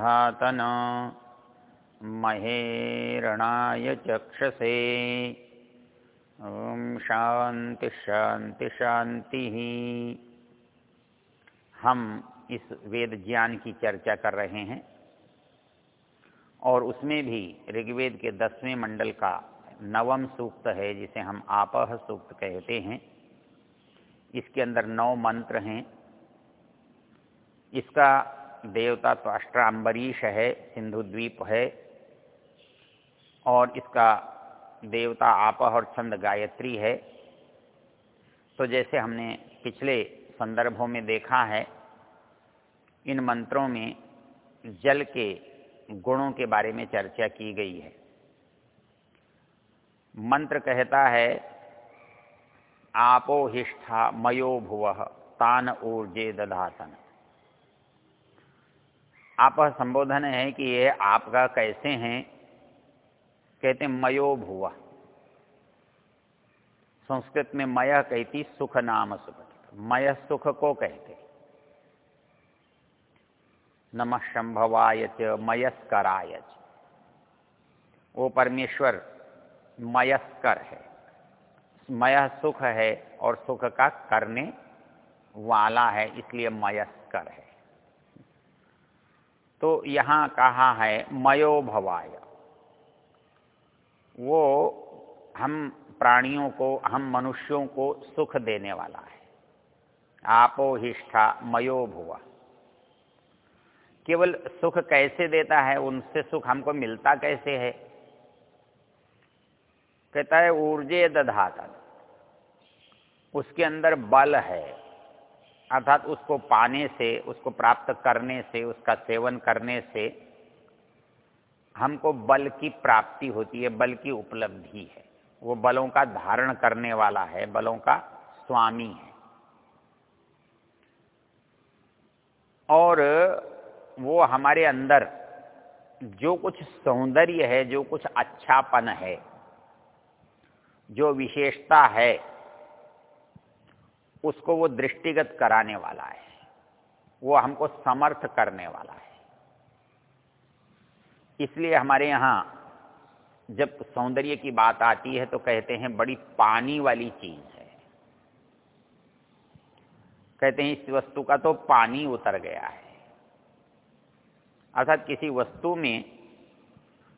दधातन महेरणाय चक्षसे। ॐ शांति शांति शांति ही हम इस वेद ज्ञान की चर्चा कर रहे हैं और उसमें भी ऋग्वेद के दसवें मंडल का नवम सूक्त है, जिसे हम आपह सूक्त कहते हैं। इसके अंदर नौ मंत्र हैं। इसका देवता तो अष्टाम्बरीश है सिंधु द्वीप है। और इसका देवता आपह और छंद गायत्री है। तो जैसे हमने पिछले संदर्भों में देखा है, इन मंत्रों में जल के गुणों के बारे में चर्चा की गई है। मंत्र कहता है, आपो हिष्ठा मयो भुव, तान ऊर्जे दधातन। आप संबोधन है कि ये आपका कैसे हैं? कहते मयो भुआ संस्कृत में मय कहती, सुख नाम सुख मय सुख को कहते। नम शंभवाय च, मयस्कराय वो परमेश्वर, मयस्कर है। मय सुख है और सुख का करने वाला है, इसलिए मयस्कर है। तो यहाँ कहा है मयो भवाय वो हम प्राणियों को, हम मनुष्यों को सुख देने वाला है। आपो हिष्ठा मयो केवल सुख कैसे देता है, उनसे सुख हमको मिलता कैसे है? कहता है, ऊर्जे दधाता उसके अंदर बल है। अर्थात उसको पाने से, उसको प्राप्त करने से, उसका सेवन करने से हमको बल की प्राप्ति होती है, बल की उपलब्धि है। वो बलों का धारण करने वाला है, बलों का स्वामी है। और वो हमारे अंदर जो कुछ सौंदर्य है, जो कुछ अच्छापन है, जो विशेषता है उसको वो दृष्टिगत कराने वाला है। वो हमको समर्थ करने वाला है। इसलिए हमारे यहाँ जब सौंदर्य की बात आती है तो कहते हैं, बड़ी पानी वाली चीज़ है। कहते हैं, इस वस्तु का तो पानी उतर गया है। अर्थात किसी वस्तु में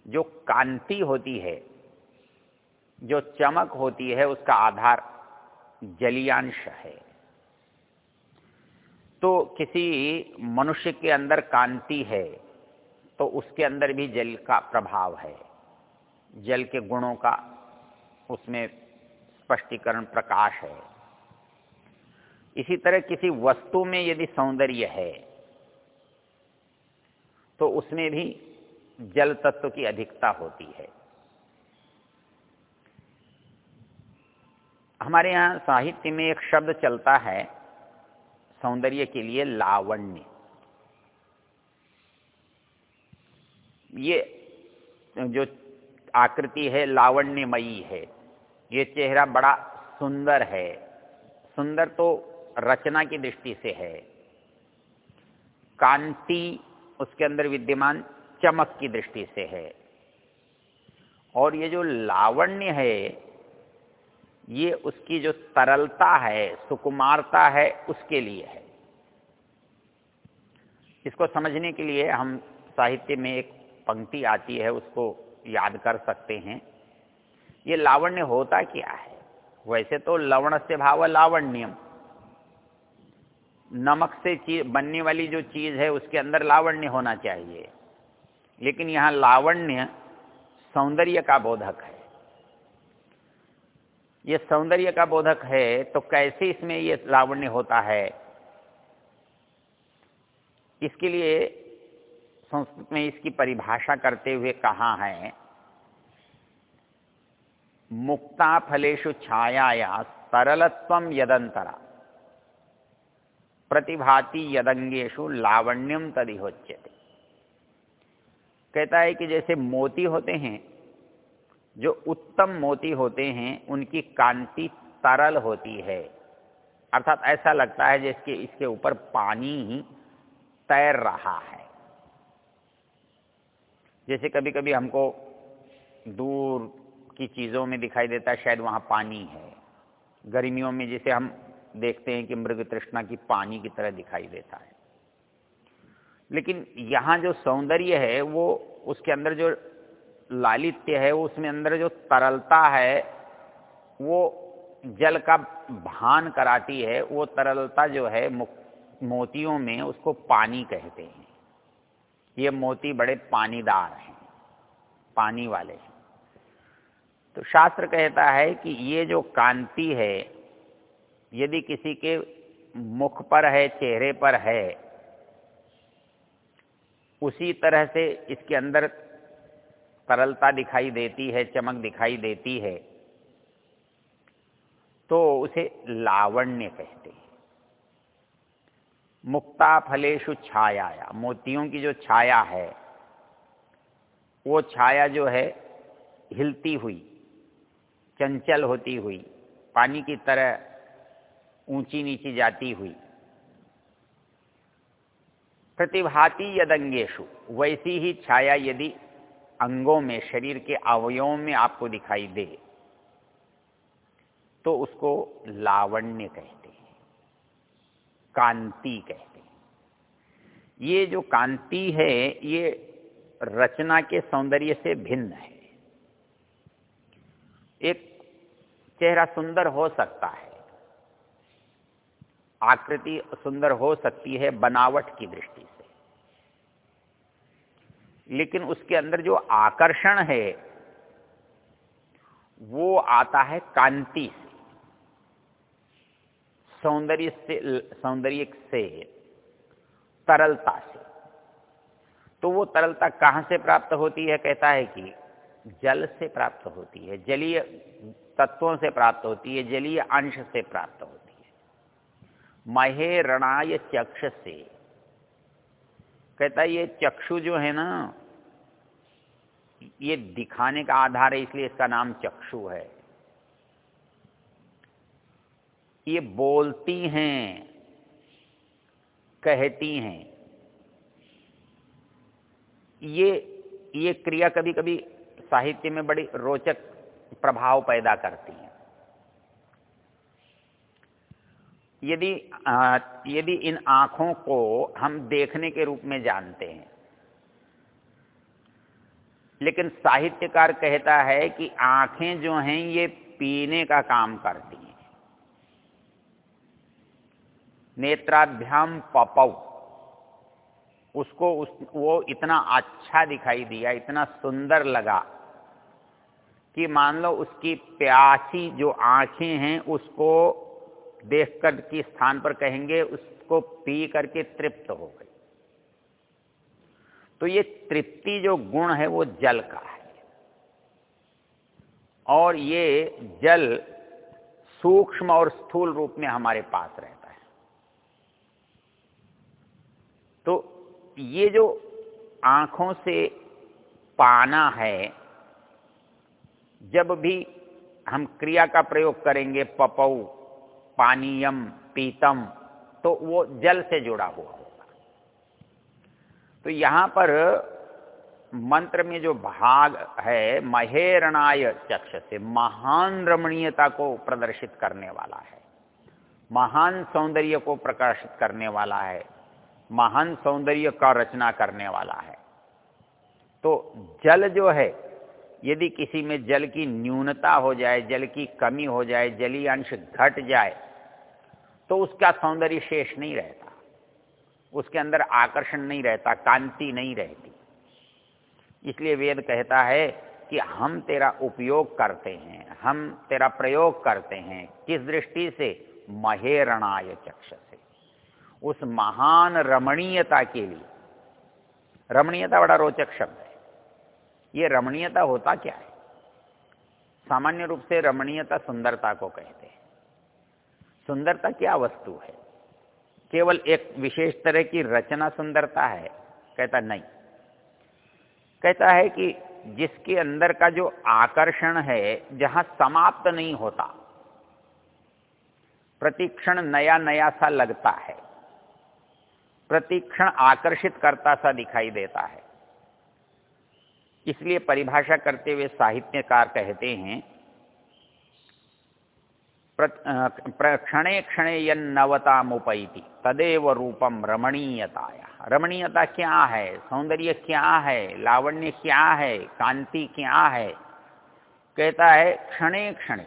जो कांति होती है, जो चमक होती है, उसका आधार जलियांश है। तो किसी मनुष्य के अंदर कांति है तो उसके अंदर भी जल का प्रभाव है। जल के गुणों का उसमें स्पष्टीकरण प्रकाश है। इसी तरह किसी वस्तु में यदि सौंदर्य है तो उसमें भी जल तत्व की अधिकता होती है। हमारे यहाँ साहित्य में एक शब्द चलता है, सौंदर्य के लिए लावण्य। ये जो आकृति है, लावण्यमयी है, ये चेहरा बड़ा सुंदर है। सुंदर तो रचना की दृष्टि से है। कांति उसके अंदर विद्यमान चमक की दृष्टि से है। और ये जो लावण्य है ये उसकी जो तरलता है, सुकुमारता है, उसके लिए है। इसको समझने के लिए हम साहित्य में एक पंक्ति आती है, उसको याद कर सकते हैं। ये लावण्य होता क्या है? वैसे तो लवण से भाव लावण्यम। नमक से बनने वाली जो चीज़ है, उसके अंदर लावण्य होना चाहिए। लेकिन यहाँ लावण्य सौंदर्य का बोधक है। ये सौंदर्य का बोधक है तो कैसे इसमें ये लावण्य होता है? इसके लिए संस्कृत में इसकी परिभाषा करते हुए कहा है, मुक्ता फलेशु छायाया सरलत्व यदंतरा, प्रतिभाति यदंगेशु लावण्यम तदिहोच्यते। कहता है कि जैसे मोती होते हैं जो उत्तम मोती होते हैं, उनकी कांति तरल होती है। अर्थात ऐसा लगता है जैसे इसके ऊपर पानी ही तैर रहा है। जैसे कभी कभी हमको दूर की चीज़ों में दिखाई देता है, शायद वहाँ पानी है। गर्मियों में जैसे हम देखते हैं कि मृग तृष्णा की पानी की तरह दिखाई देता है। लेकिन यहाँ जो सौंदर्य है, वो उसके अंदर जो लालित्य है, उसमें अंदर जो तरलता है, वो जल का भान कराती है, वो तरलता जो है मोतियों में उसको पानी कहते हैं। ये मोती बड़े पानीदार हैं, पानी वाले हैं। तो शास्त्र कहता है कि ये जो कांति है, यदि किसी के मुख पर है, चेहरे पर है, उसी तरह से इसके अंदर तरलता दिखाई देती है, चमक दिखाई देती है तो उसे लावण्य कहते हैं। मुक्ता फलेशु छाया मोतियों की जो छाया है, वो छाया जो है, हिलती हुई, चंचल होती हुई, पानी की तरह ऊँची नीची जाती हुई। प्रतिभाती यदंगेशु वैसी ही छाया यदि अंगों में, शरीर के अवयवों में आपको दिखाई दे। तो उसको लावण्य कहते हैं, कांति कहते हैं। ये जो कांति है, ये रचना के सौंदर्य से भिन्न है। एक चेहरा सुंदर हो सकता है, आकृति सुंदर हो सकती है, बनावट की दृष्टि से। लेकिन उसके अंदर जो आकर्षण है, वो आता है कांति से। सौंदर्य से सौंदर्य से, तरलता से। तो वो तरलता कहाँ से प्राप्त होती है? कहता है कि जल से प्राप्त होती है, जलीय तत्वों से प्राप्त होती है, जलीय अंश से प्राप्त होती है। महे रणाय चक्ष से कहता है ये चक्षु जो है ना ये दिखाने का आधार है, इसलिए इसका नाम चक्षु है। ये बोलती हैं, कहती हैं। ये ये क्रिया कभी कभी साहित्य में बड़ी रोचक प्रभाव पैदा करती है। यदि यदि इन आँखों को हम देखने के रूप में जानते हैं लेकिन साहित्यकार कहता है कि आँखें जो हैं, ये पीने का काम करती हैं। नेत्राभ्याम पपौ उसको उस, वो इतना अच्छा दिखाई दिया, इतना सुंदर लगा कि मान लो उसकी प्यासी जो आँखें हैं, उसको देखकर के स्थान पर कहेंगे, उसको पी करके तृप्त हो गई। तो ये तृप्ति जो गुण है वो जल का है। और ये जल सूक्ष्म और स्थूल रूप में हमारे पास रहता है। तो ये जो आँखों से पाना है, जब भी हम क्रिया का प्रयोग करेंगे, पपऊ, पानीयम, पीतम तो वो जल से जुड़ा हुआ तो यहाँ पर मंत्र में जो भाग है, महेरणाय चक्ष से महान रमणीयता को प्रदर्शित करने वाला है। महान सौंदर्य को प्रकाशित करने वाला है। महान सौंदर्य का रचना करने वाला है। तो जल जो है, यदि किसी में जल की न्यूनता हो जाए, जल की कमी हो जाए, जलीय अंश घट जाए तो उसका सौंदर्य शेष नहीं रहता। उसके अंदर आकर्षण नहीं रहता, कांति नहीं रहती। इसलिए वेद कहता है कि हम तेरा उपयोग करते हैं, हम तेरा प्रयोग करते हैं, किस दृष्टि से? महेरणाय चक्ष से उस महान रमणीयता के लिए। रमणीयता बड़ा रोचक शब्द है। ये रमणीयता होता क्या है? सामान्य रूप से रमणीयता सुंदरता को कहते हैं। सुंदरता क्या वस्तु है? केवल एक विशेष तरह की रचना सुंदरता है, कहता नहीं। कहता है कि जिसके अंदर का जो आकर्षण है, जहाँ समाप्त नहीं होता, प्रतीक्षण नया नया सा लगता है, प्रतीक्षण आकर्षित करता सा दिखाई देता है। इसलिए परिभाषा करते हुए साहित्यकार कहते हैं क्षणे क्षणे यवतामुपैति तदेव रूपम रमणीयताया। रमणीयता क्या है? सौंदर्य क्या है? लावण्य क्या है? कांति क्या है? कहता है, क्षणे क्षणे,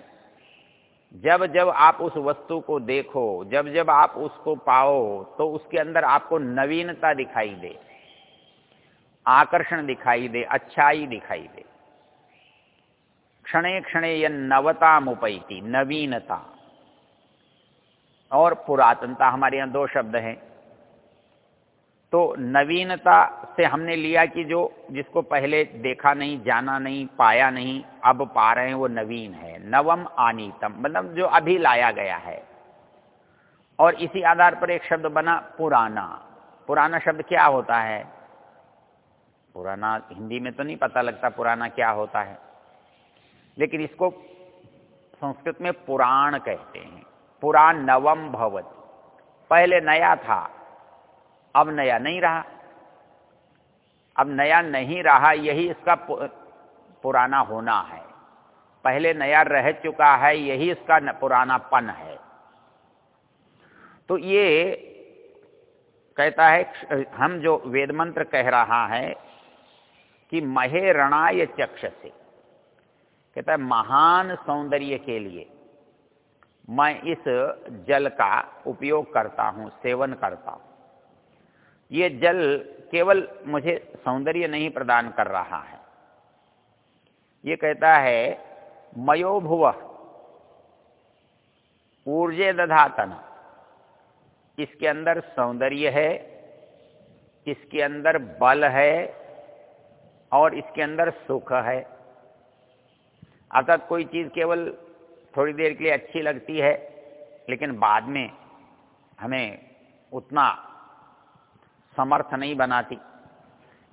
जब जब आप उस वस्तु को देखो, जब जब आप उसको पाओ तो उसके अंदर आपको नवीनता दिखाई दे, आकर्षण दिखाई दे, अच्छाई दिखाई दे। क्षणे क्षणे यह नवता मुपैती नवीनता। और पुरातनता, हमारे यहाँ दो शब्द हैं। तो नवीनता से हमने लिया कि जो जिसको पहले देखा नहीं, जाना नहीं, पाया नहीं, अब पा रहे हैं, वो नवीन है। नवम आनीतम मतलब जो अभी लाया गया है। और इसी आधार पर एक शब्द बना पुराना। पुराना शब्द क्या होता है? पुराना, हिंदी में तो नहीं पता लगता पुराना क्या होता है। लेकिन इसको संस्कृत में पुराण कहते हैं। पुराण नवम भवत। पहले नया था, अब नया नहीं रहा। अब नया नहीं रहा, यही इसका पुराना होना है। पहले नया रह चुका है, यही इसका पुरानापन है। तो ये कहता है, हम जो वेद मंत्र कह रहा है कि महे रणाय चक्ष से कहता है, महान सौंदर्य के लिए मैं इस जल का उपयोग करता हूँ, सेवन करता हूँ। ये जल केवल मुझे सौंदर्य नहीं प्रदान कर रहा है। ये कहता है, मयोभुव, ऊर्जे दधातन। इसके अंदर सौंदर्य है, इसके अंदर बल है, और इसके अंदर सुख है। अर्थात कोई चीज़ केवल थोड़ी देर के लिए अच्छी लगती है, लेकिन बाद में हमें उतना समर्थ नहीं बनाती।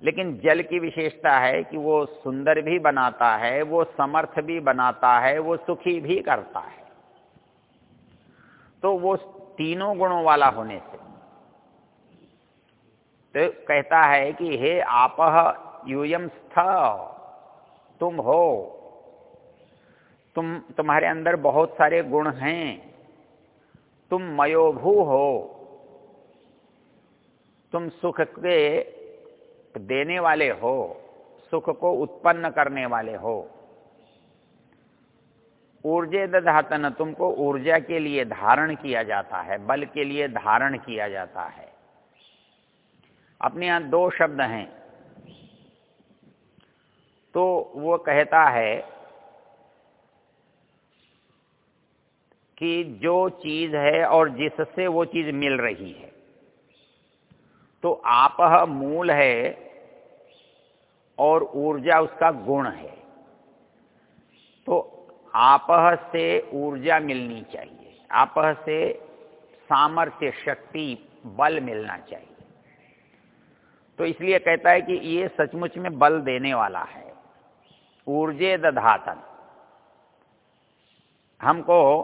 लेकिन जल की विशेषता है कि वो सुंदर भी बनाता है, वो समर्थ भी बनाता है, वो सुखी भी करता है। तो वो तीनों गुणों वाला होने से तो कहता है कि हे आप यूयम स्थ, तुम हो। तुम, तुम्हारे अंदर बहुत सारे गुण हैं। तुम मयोभू हो। तुम सुख के देने वाले हो, सुख को उत्पन्न करने वाले हो। ऊर्जे दधातन तुमको ऊर्जा के लिए धारण किया जाता है, बल के लिए धारण किया जाता है। अपने यहाँ दो शब्द हैं। तो वो कहता है कि जो चीज़ है और जिससे वो चीज़ मिल रही है। तो आप मूल है और ऊर्जा उसका गुण है। तो आप से ऊर्जा मिलनी चाहिए। आप से सामर्थ्य, शक्ति, बल मिलना चाहिए। तो इसलिए कहता है कि ये सचमुच में बल देने वाला है। ऊर्जे दधातन। हमको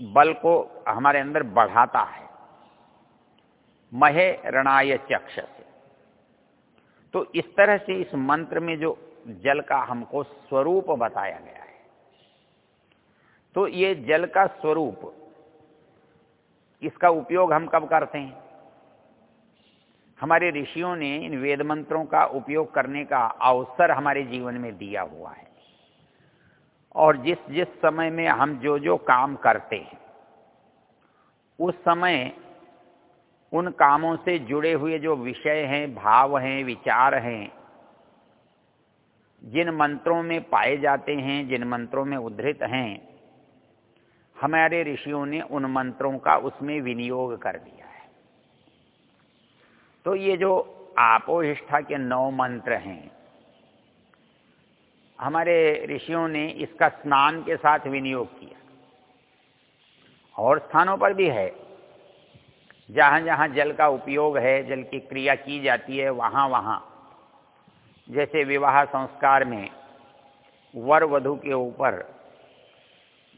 बल को हमारे अंदर बढ़ाता है। महे रणाय चक्ष तो इस तरह से इस मंत्र में जो जल का हमको स्वरूप बताया गया है। तो ये जल का स्वरूप, इसका उपयोग हम कब करते हैं? हमारे ऋषियों ने इन वेद मंत्रों का उपयोग करने का अवसर हमारे जीवन में दिया हुआ है। और जिस जिस समय में हम जो जो काम करते हैं, उस समय उन कामों से जुड़े हुए जो विषय हैं, भाव हैं, विचार हैं, जिन मंत्रों में पाए जाते हैं, जिन मंत्रों में उद्धृत हैं, हमारे ऋषियों ने उन मंत्रों का उसमें विनियोग कर दिया है। तो ये जो आपोहिष्ठा के नौ मंत्र हैं हमारे ऋषियों ने इसका स्नान के साथ विनियोग किया। और स्थानों पर भी है। जहाँ जहाँ जल का उपयोग है, जल की क्रिया की जाती है वहाँ वहाँ जैसे विवाह संस्कार में वर वधु के ऊपर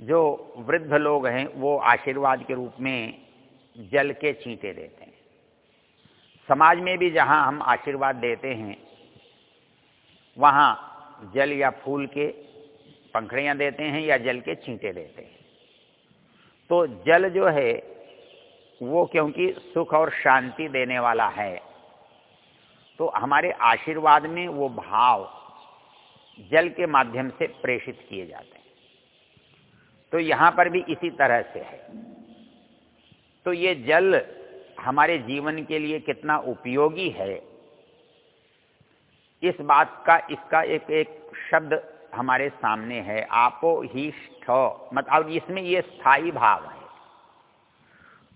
जो वृद्ध लोग हैं, वो आशीर्वाद के रूप में जल के छींटे देते हैं। समाज में भी जहाँ हम आशीर्वाद देते हैं, वहाँ जल या फूल के पंखड़ियाँ देते हैं या जल के छींटे देते हैं। तो जल जो है, वो क्योंकि सुख और शांति देने वाला है। तो हमारे आशीर्वाद में वो भाव जल के माध्यम से प्रेषित किए जाते हैं। तो यहाँ पर भी इसी तरह से है। तो ये जल हमारे जीवन के लिए कितना उपयोगी है इस बात का, इसका एक एक शब्द हमारे सामने है आपो ही मतलब इसमें ये स्थायी भाव है।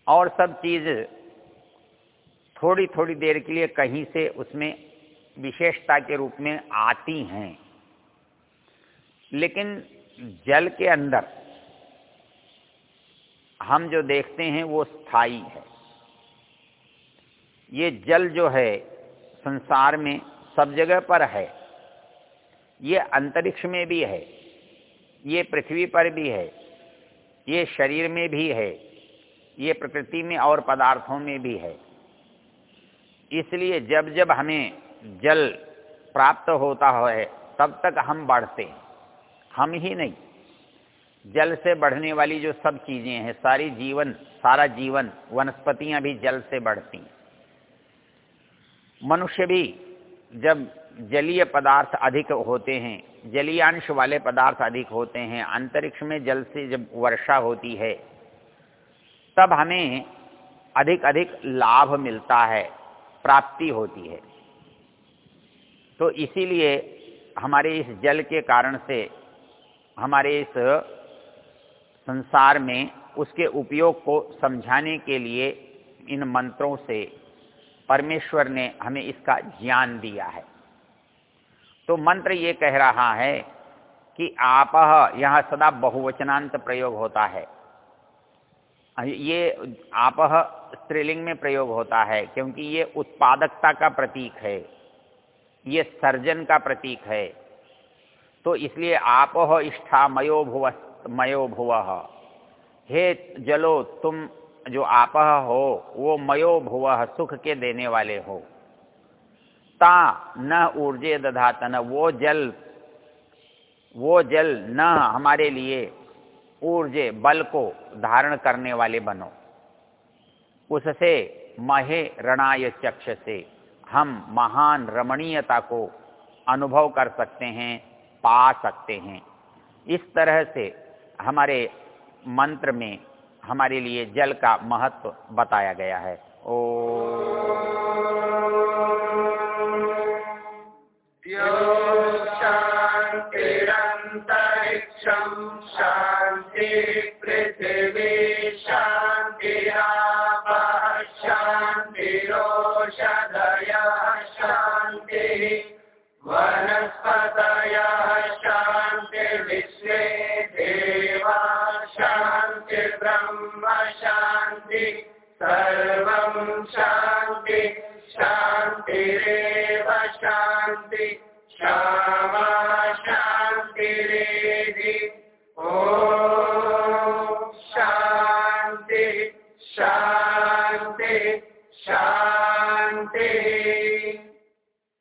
और सब चीज़ थोड़ी थोड़ी देर के लिए कहीं से उसमें विशेषता के रूप में आती हैं। लेकिन जल के अंदर हम जो देखते हैं वो स्थायी है। ये जल जो है संसार में सब जगह पर है। ये अंतरिक्ष में भी है, ये पृथ्वी पर भी है, ये शरीर में भी है, ये प्रकृति में और पदार्थों में भी है। इसलिए जब जब हमें जल प्राप्त होता है, तब तक हम बढ़ते हैं। हम ही नहीं। जल से बढ़ने वाली जो सब चीज़ें हैं, सारी जीवन, सारा जीवन, वनस्पतियाँ भी जल से बढ़ती हैं। मनुष्य भी जब जलीय पदार्थ अधिक होते हैं, जलीयांश वाले पदार्थ अधिक होते हैं, अंतरिक्ष में जल से जब वर्षा होती है, तब हमें अधिक अधिक लाभ मिलता है, प्राप्ति होती है। तो इसीलिए हमारे इस जल के कारण से, हमारे इस संसार में उसके उपयोग को समझाने के लिए इन मंत्रों से परमेश्वर ने हमें इसका ज्ञान दिया है। तो मंत्र ये कह रहा है कि आप यहाँ सदा बहुवचनांत प्रयोग होता है। ये आप स्त्रीलिंग में प्रयोग होता है क्योंकि ये उत्पादकता का प्रतीक है। ये सर्जन का प्रतीक है। तो इसलिए आप इष्ठा मयो भुव मयो भुव। हे जलो, तुम जो आप हो, वो मयो भुव सुख के देने वाले हो। ता न ऊर्जे दधातन, वो जल वो जल न हमारे लिए ऊर्जे, बल को धारण करने वाले बनो। उससे महे रणाय चक्ष से हम महान रमणीयता को अनुभव कर सकते हैं, पा सकते हैं। इस तरह से हमारे मंत्र में हमारे लिए जल का महत्व बताया गया है। ओ। शांतिरंतरिक्षम शांति पृथ्वी शांतिराप